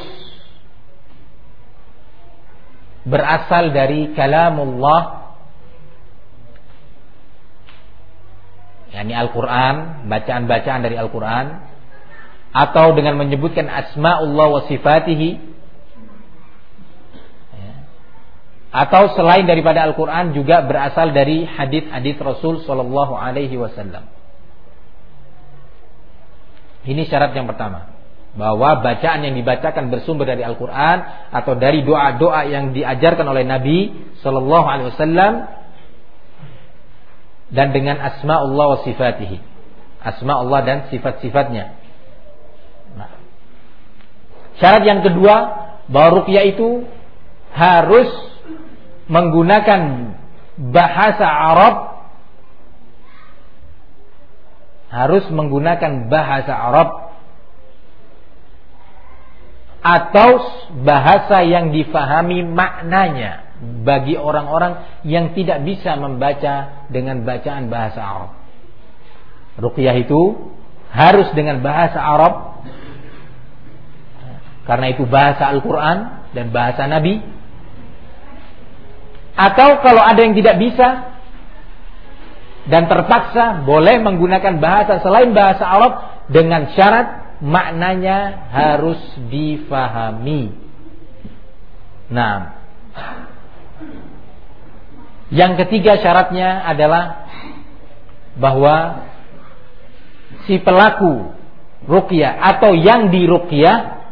berasal dari kalamullah yakni Al-Quran, bacaan-bacaan dari Al-Quran atau dengan menyebutkan asma'ullah wa sifatihi atau selain daripada Al-Quran juga berasal dari hadis-hadis Rasul Shallallahu Alaihi Wasallam. Ini syarat yang pertama bahwa bacaan yang dibacakan bersumber dari Al-Quran atau dari doa-doa yang diajarkan oleh Nabi Shallallahu Alaihi Wasallam dan dengan asma Allah wa sifatihi, asma Allah dan sifat-sifatnya. Nah. Syarat yang kedua bahwa rukyah itu harus menggunakan bahasa Arab harus menggunakan bahasa Arab atau bahasa yang difahami maknanya bagi orang-orang yang tidak bisa membaca dengan bacaan bahasa Arab. Ruqyah itu harus dengan bahasa Arab karena itu bahasa Al-Qur'an dan bahasa Nabi. Atau kalau ada yang tidak bisa dan terpaksa boleh menggunakan bahasa selain bahasa Arab dengan syarat maknanya harus difahami. Nah, yang ketiga syaratnya adalah bahwa si pelaku ruqyah atau yang diruqyah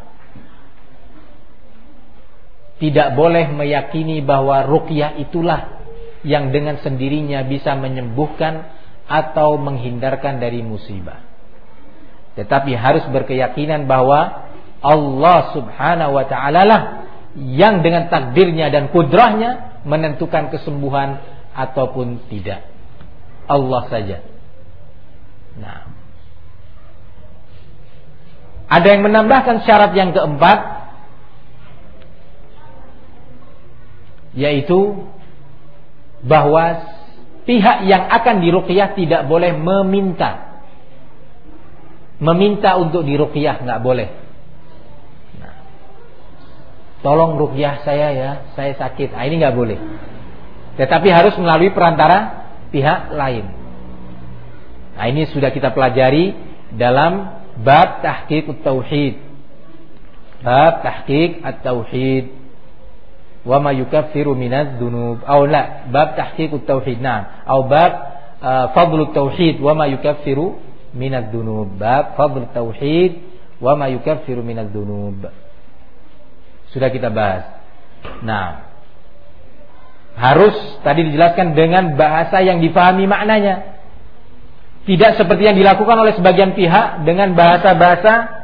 tidak boleh meyakini bahwa ruqyah itulah yang dengan sendirinya bisa menyembuhkan atau menghindarkan dari musibah. Tetapi harus berkeyakinan bahwa Allah Subhanahu wa taala lah yang dengan takdirnya dan kudrahnya menentukan kesembuhan ataupun tidak. Allah saja. Nah. Ada yang menambahkan syarat yang keempat yaitu bahwa pihak yang akan diruqyah tidak boleh meminta meminta untuk diruqyah nggak boleh tolong rukyah saya ya, saya sakit. Nah, ini nggak boleh. Tetapi harus melalui perantara pihak lain. Nah, ini sudah kita pelajari dalam bab tahqiq tauhid. Bab tahqiq at-tauhid. Wa ma yukaffiru minadz dzunub. Aw la, bab tahqiq tauhid. Nah, atau bab uh, fadlu tauhid wa ma yukaffiru minadz dzunub. Bab fadlu tauhid wa ma yukaffiru minadz dzunub. Sudah kita bahas. Nah, harus tadi dijelaskan dengan bahasa yang difahami maknanya. Tidak seperti yang dilakukan oleh sebagian pihak dengan bahasa-bahasa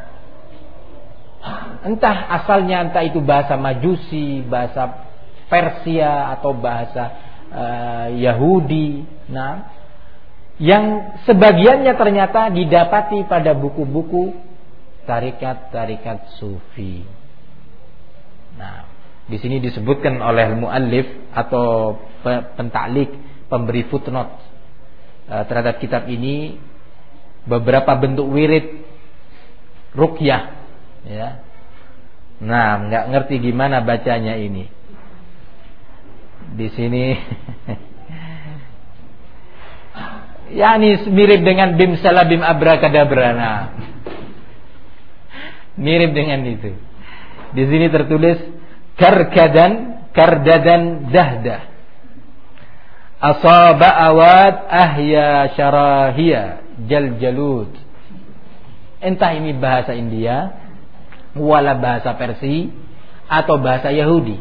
entah asalnya entah itu bahasa Majusi, bahasa Persia atau bahasa uh, Yahudi. Nah, yang sebagiannya ternyata didapati pada buku-buku tarikat-tarikat sufi. Nah, di sini disebutkan oleh muallif atau pentaklik pemberi footnote uh, terhadap kitab ini beberapa bentuk wirid rukyah ya. Nah, nggak ngerti gimana bacanya ini. Di sini yakni mirip dengan bim salabim abrakadabra. Nah, mirip dengan itu. Di sini tertulis karkadan kardadan dahdah. Asaba awad ahya syarahia jal jalud. Entah ini bahasa India, wala bahasa Persia atau bahasa Yahudi.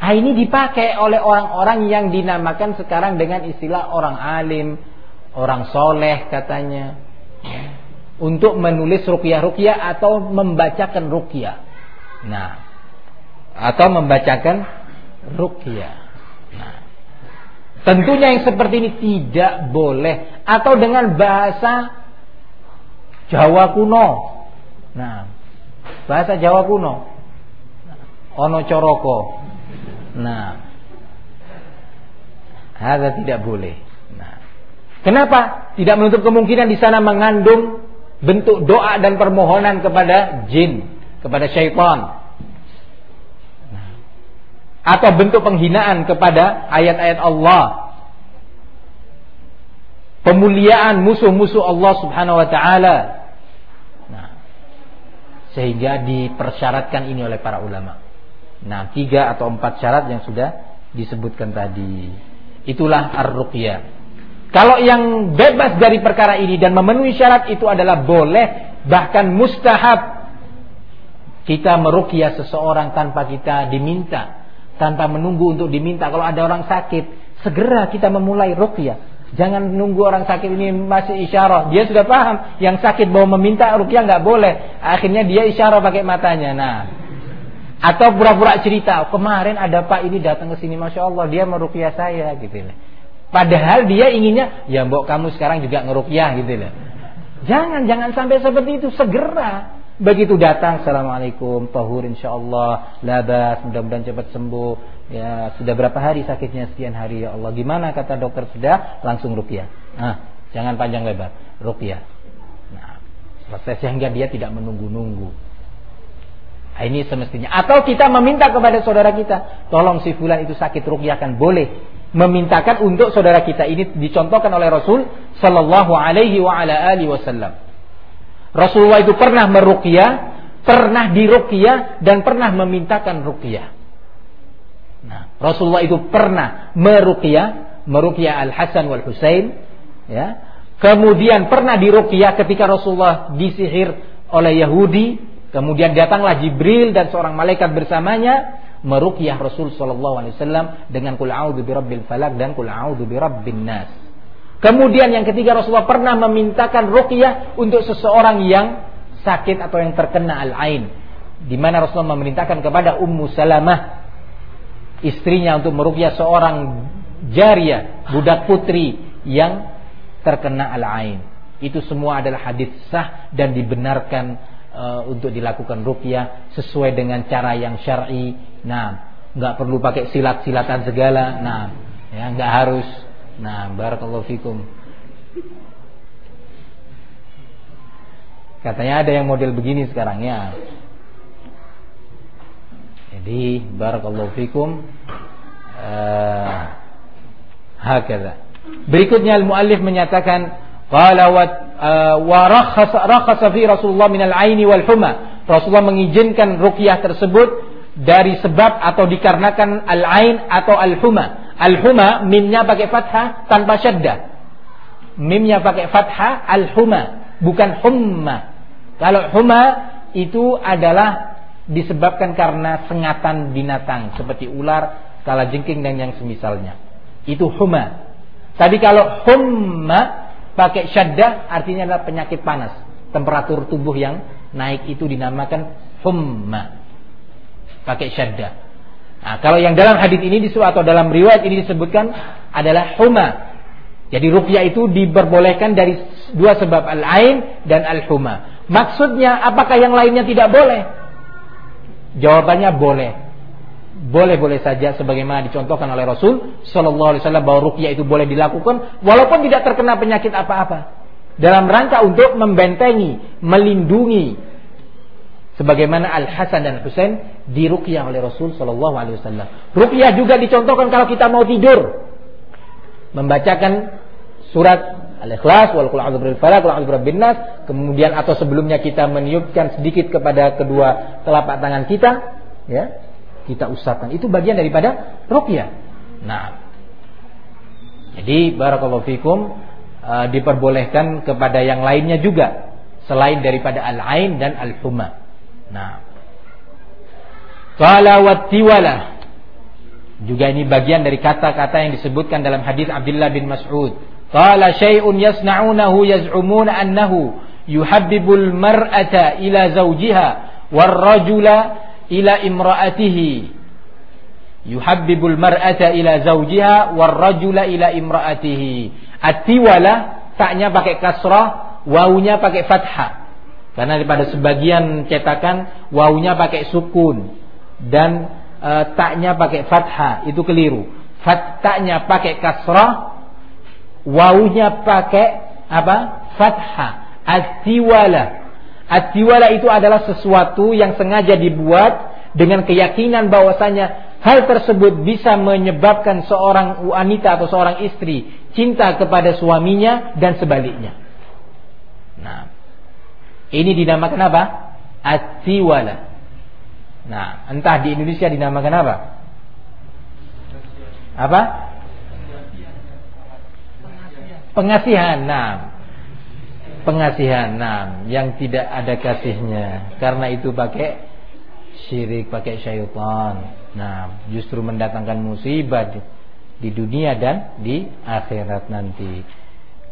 Nah, ini dipakai oleh orang-orang yang dinamakan sekarang dengan istilah orang alim, orang soleh katanya. Untuk menulis rukyah-rukyah atau membacakan rukyah. Nah, atau membacakan rukyah. Nah, tentunya yang seperti ini tidak boleh atau dengan bahasa Jawa kuno. Nah, bahasa Jawa kuno. Ono coroko. Nah, ada tidak boleh. Nah, kenapa? Tidak menutup kemungkinan di sana mengandung bentuk doa dan permohonan kepada jin kepada syaitan. Atau bentuk penghinaan kepada ayat-ayat Allah. Pemuliaan musuh-musuh Allah Subhanahu wa taala. Nah sehingga dipersyaratkan ini oleh para ulama. Nah tiga atau empat syarat yang sudah disebutkan tadi. Itulah ar-ruqyah kalau yang bebas dari perkara ini dan memenuhi syarat itu adalah boleh bahkan mustahab kita merukyah seseorang tanpa kita diminta, tanpa menunggu untuk diminta. Kalau ada orang sakit, segera kita memulai rukyah. Jangan nunggu orang sakit ini masih isyarat. Dia sudah paham yang sakit mau meminta rukyah nggak boleh. Akhirnya dia isyarat pakai matanya. Nah, atau pura-pura cerita, kemarin ada Pak ini datang ke sini, masya Allah dia merukyah saya gitu Padahal dia inginnya, ya mbok kamu sekarang juga ngerukyah gitu loh. Jangan, jangan sampai seperti itu. Segera Begitu datang, Assalamualaikum, tahur insyaallah, labas, mudah-mudahan cepat sembuh. Ya, sudah berapa hari sakitnya? Sekian hari ya Allah. Gimana kata dokter sudah? Langsung rupiah. Nah, jangan panjang lebar, rupiah. Nah, selesai sehingga dia tidak menunggu-nunggu. Nah, ini semestinya. Atau kita meminta kepada saudara kita, tolong si fulan itu sakit rukyahkan boleh. Memintakan untuk saudara kita ini dicontohkan oleh Rasul Sallallahu Alaihi wa ala alihi Wasallam. Rasulullah itu pernah meruqyah, pernah diruqyah dan pernah memintakan ruqyah. Nah, Rasulullah itu pernah meruqyah, meruqyah Al Hasan wal Husain, ya. Kemudian pernah diruqyah ketika Rasulullah disihir oleh Yahudi, kemudian datanglah Jibril dan seorang malaikat bersamanya meruqyah Rasul sallallahu alaihi wasallam dengan kul a'udzu birabbil falaq dan kul a'udzu birabbin nas. Kemudian yang ketiga Rasulullah pernah memintakan ruqyah untuk seseorang yang sakit atau yang terkena al-ain. Di mana Rasulullah memerintahkan kepada Ummu Salamah istrinya untuk meruqyah seorang jariah, budak putri yang terkena al-ain. Itu semua adalah hadis sah dan dibenarkan uh, untuk dilakukan ruqyah sesuai dengan cara yang syar'i. Nah, nggak perlu pakai silat-silatan segala. Nah, ya nggak harus Nah, barakallahu fikum. Katanya ada yang model begini sekarang ya. Jadi barakallahu fikum uh, hakeza. Berikutnya al-muallif menyatakan qala wa uh, wa Rasulullah min al-aini wal huma. Rasulullah mengizinkan ruqyah tersebut dari sebab atau dikarenakan al-ain atau al-huma Al-huma mimnya pakai fathah tanpa syaddah. Mimnya pakai fathah al-huma, bukan humma. Kalau huma itu adalah disebabkan karena sengatan binatang seperti ular, kalajengking dan yang semisalnya. Itu huma. Tapi kalau humma pakai syaddah artinya adalah penyakit panas. Temperatur tubuh yang naik itu dinamakan humma. Pakai syaddah. Nah, kalau yang dalam hadis ini disebut atau dalam riwayat ini disebutkan adalah huma. Jadi ruqyah itu diperbolehkan dari dua sebab al-ain dan al-huma. Maksudnya apakah yang lainnya tidak boleh? Jawabannya boleh. Boleh-boleh saja sebagaimana dicontohkan oleh Rasul sallallahu alaihi wasallam bahwa ruqyah itu boleh dilakukan walaupun tidak terkena penyakit apa-apa. Dalam rangka untuk membentengi, melindungi sebagaimana Al Hasan dan Husain diruqyah oleh Rasul Shallallahu Alaihi Wasallam. Ruqyah juga dicontohkan kalau kita mau tidur, membacakan surat Al-Ikhlas, wal qul a'udzu falaq, wal a'udzu nas, kemudian atau sebelumnya kita meniupkan sedikit kepada kedua telapak tangan kita, ya. Kita usapkan. Itu bagian daripada ruqyah. Nah. Jadi barakallahu fikum uh, diperbolehkan kepada yang lainnya juga selain daripada al-ain dan al-huma. Nah. Qala wattiwala. Juga ini bagian dari kata-kata yang disebutkan dalam hadis Abdullah bin Mas'ud. Qala syai'un yasna'unahu yaz'umuna annahu yuhabbibul mar'ata ila zawjiha war rajula ila imra'atihi. Yuhabbibul mar'ata ila zawjiha war rajula ila imra'atihi. At-tiwala taknya pakai kasrah, wawunya pakai fathah. Karena daripada sebagian cetakan wawunya pakai sukun dan e, taknya pakai fathah, itu keliru. Fathahnya pakai kasrah, wawunya pakai apa? Fathah. Atiwala. Atiwala itu adalah sesuatu yang sengaja dibuat dengan keyakinan bahwasanya hal tersebut bisa menyebabkan seorang wanita atau seorang istri cinta kepada suaminya dan sebaliknya. Nah, ini dinamakan apa? Atiwala. Nah, entah di Indonesia dinamakan apa? Apa? Pengasihan. Nah, pengasihan. Nah, yang tidak ada kasihnya. Karena itu pakai syirik, pakai syaitan. Nah, justru mendatangkan musibah di, di dunia dan di akhirat nanti.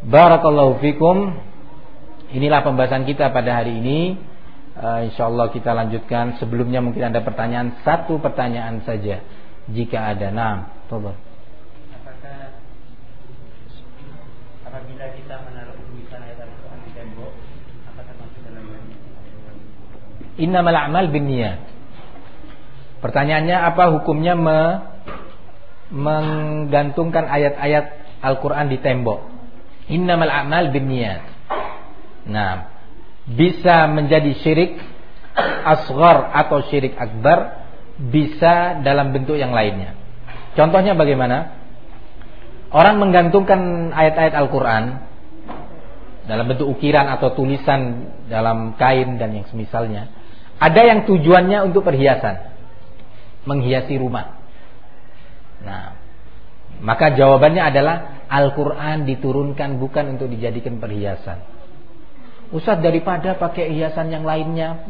Barakallahu fikum. Inilah pembahasan kita pada hari ini. Uh, Insya Allah kita lanjutkan. Sebelumnya mungkin ada pertanyaan, satu pertanyaan saja, jika ada. Nah, coba. apabila kita menaruh tulisan ayat Al-Quran di tembok, apakah masuk dalam Innamal a'mal binniyat. Pertanyaannya apa hukumnya me menggantungkan ayat-ayat Al-Qur'an di tembok? Innamal a'mal binniyat. Nah, bisa menjadi syirik asghar atau syirik akbar bisa dalam bentuk yang lainnya. Contohnya bagaimana? Orang menggantungkan ayat-ayat Al-Quran dalam bentuk ukiran atau tulisan dalam kain dan yang semisalnya. Ada yang tujuannya untuk perhiasan, menghiasi rumah. Nah, maka jawabannya adalah Al-Quran diturunkan bukan untuk dijadikan perhiasan. Ustaz daripada pakai hiasan yang lainnya,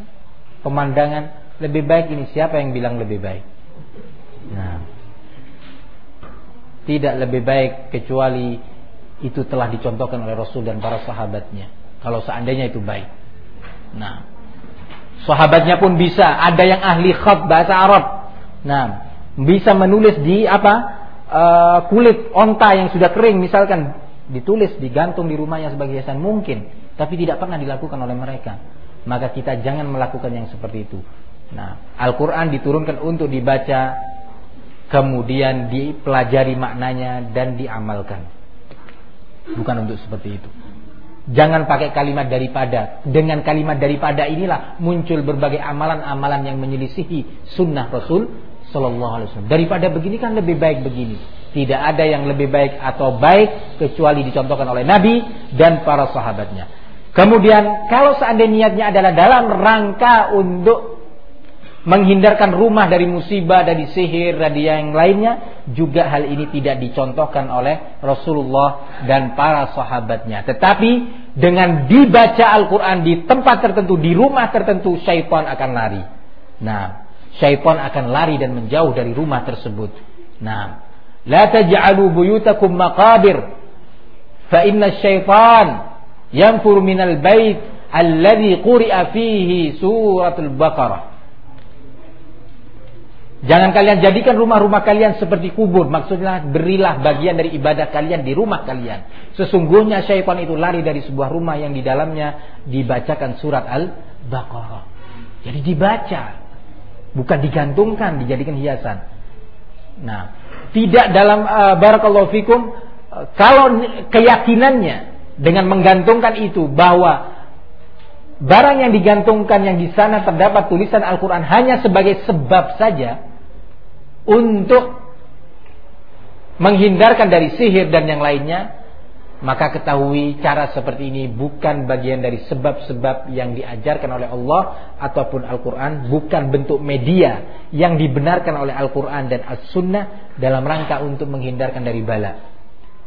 pemandangan lebih baik ini siapa yang bilang lebih baik? Nah, tidak lebih baik kecuali itu telah dicontohkan oleh Rasul dan para sahabatnya. Kalau seandainya itu baik. Nah, sahabatnya pun bisa. Ada yang ahli khat bahasa Arab. Nah, bisa menulis di apa? Uh, kulit onta yang sudah kering misalkan ditulis digantung di rumahnya sebagai hiasan mungkin, tapi tidak pernah dilakukan oleh mereka. Maka kita jangan melakukan yang seperti itu. Nah, Al-Quran diturunkan untuk dibaca kemudian dipelajari maknanya dan diamalkan. Bukan untuk seperti itu. Jangan pakai kalimat daripada. Dengan kalimat daripada inilah muncul berbagai amalan-amalan yang menyelisihi sunnah Rasul Sallallahu Alaihi Wasallam. Daripada begini kan lebih baik begini. Tidak ada yang lebih baik atau baik kecuali dicontohkan oleh Nabi dan para sahabatnya. Kemudian kalau seandainya niatnya adalah dalam rangka untuk menghindarkan rumah dari musibah, dari sihir, dari yang lainnya, juga hal ini tidak dicontohkan oleh Rasulullah dan para sahabatnya. Tetapi dengan dibaca Al-Quran di tempat tertentu, di rumah tertentu, syaitan akan lari. Nah, syaitan akan lari dan menjauh dari rumah tersebut. Nah, la taj'alu buyutakum maqabir fa inna yanfur minal bait alladhi quri'a fihi suratul baqarah Jangan kalian jadikan rumah-rumah kalian seperti kubur. Maksudnya berilah bagian dari ibadah kalian di rumah kalian. Sesungguhnya syaitan itu lari dari sebuah rumah yang di dalamnya dibacakan surat Al-Baqarah. Jadi dibaca. Bukan digantungkan, dijadikan hiasan. Nah, tidak dalam uh, barakallahu fikum uh, kalau keyakinannya dengan menggantungkan itu bahwa barang yang digantungkan yang di sana terdapat tulisan Al-Quran hanya sebagai sebab saja, untuk menghindarkan dari sihir dan yang lainnya, maka ketahui cara seperti ini bukan bagian dari sebab-sebab yang diajarkan oleh Allah ataupun Al-Quran, bukan bentuk media yang dibenarkan oleh Al-Quran dan As-Sunnah dalam rangka untuk menghindarkan dari bala.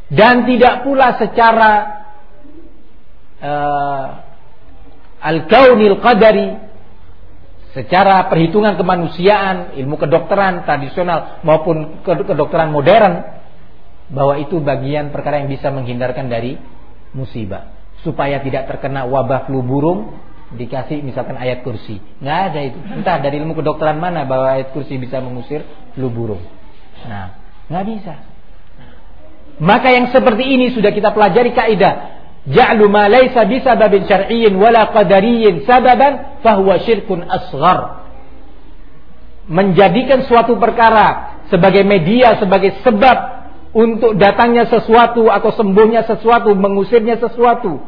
Dan tidak pula secara uh, Al-Kaunil Qadari secara perhitungan kemanusiaan, ilmu kedokteran tradisional maupun kedokteran modern bahwa itu bagian perkara yang bisa menghindarkan dari musibah. Supaya tidak terkena wabah flu burung dikasih misalkan ayat kursi. Nggak ada itu. Entah dari ilmu kedokteran mana bahwa ayat kursi bisa mengusir flu burung. Nah nggak bisa. Maka yang seperti ini sudah kita pelajari kaidah ja'lu ma laysa bisababin syar'iyyin wala qadariyyin sababan fahuwa syirkun asghar. Menjadikan suatu perkara sebagai media, sebagai sebab untuk datangnya sesuatu atau sembuhnya sesuatu, mengusirnya sesuatu.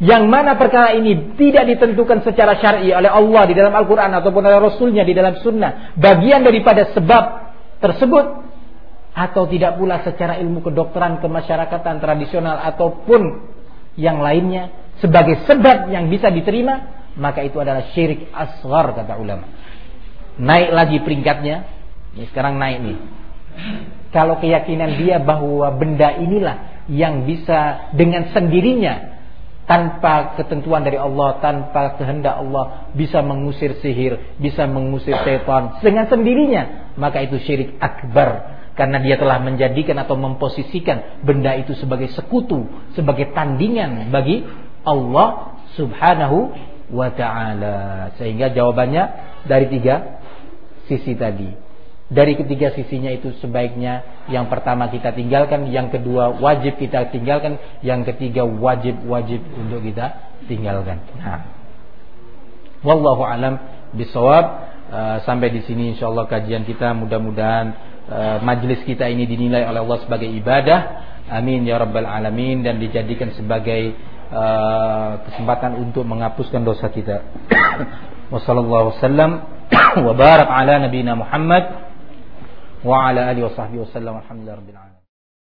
Yang mana perkara ini tidak ditentukan secara syar'i oleh Allah di dalam Al-Quran ataupun oleh Rasulnya di dalam Sunnah. Bagian daripada sebab tersebut atau tidak pula secara ilmu kedokteran kemasyarakatan tradisional ataupun yang lainnya sebagai sebab yang bisa diterima, maka itu adalah syirik asghar kata ulama. Naik lagi peringkatnya, ini sekarang naik nih. Kalau keyakinan dia bahwa benda inilah yang bisa dengan sendirinya tanpa ketentuan dari Allah, tanpa kehendak Allah bisa mengusir sihir, bisa mengusir setan dengan sendirinya, maka itu syirik akbar karena dia telah menjadikan atau memposisikan benda itu sebagai sekutu, sebagai tandingan bagi Allah Subhanahu wa taala. Sehingga jawabannya dari tiga sisi tadi. Dari ketiga sisinya itu sebaiknya yang pertama kita tinggalkan, yang kedua wajib kita tinggalkan, yang ketiga wajib-wajib untuk kita tinggalkan. Nah. Wallahu alam bisawab. Uh, sampai di sini insyaallah kajian kita mudah-mudahan majlis kita ini dinilai oleh Allah sebagai ibadah. Amin ya rabbal alamin dan dijadikan sebagai uh, kesempatan untuk menghapuskan dosa kita. Wassallallahu wasallam wa barak ala nabiyina Muhammad wa ala alihi wa sahbihi wasallam alhamdulillah rabbil alamin.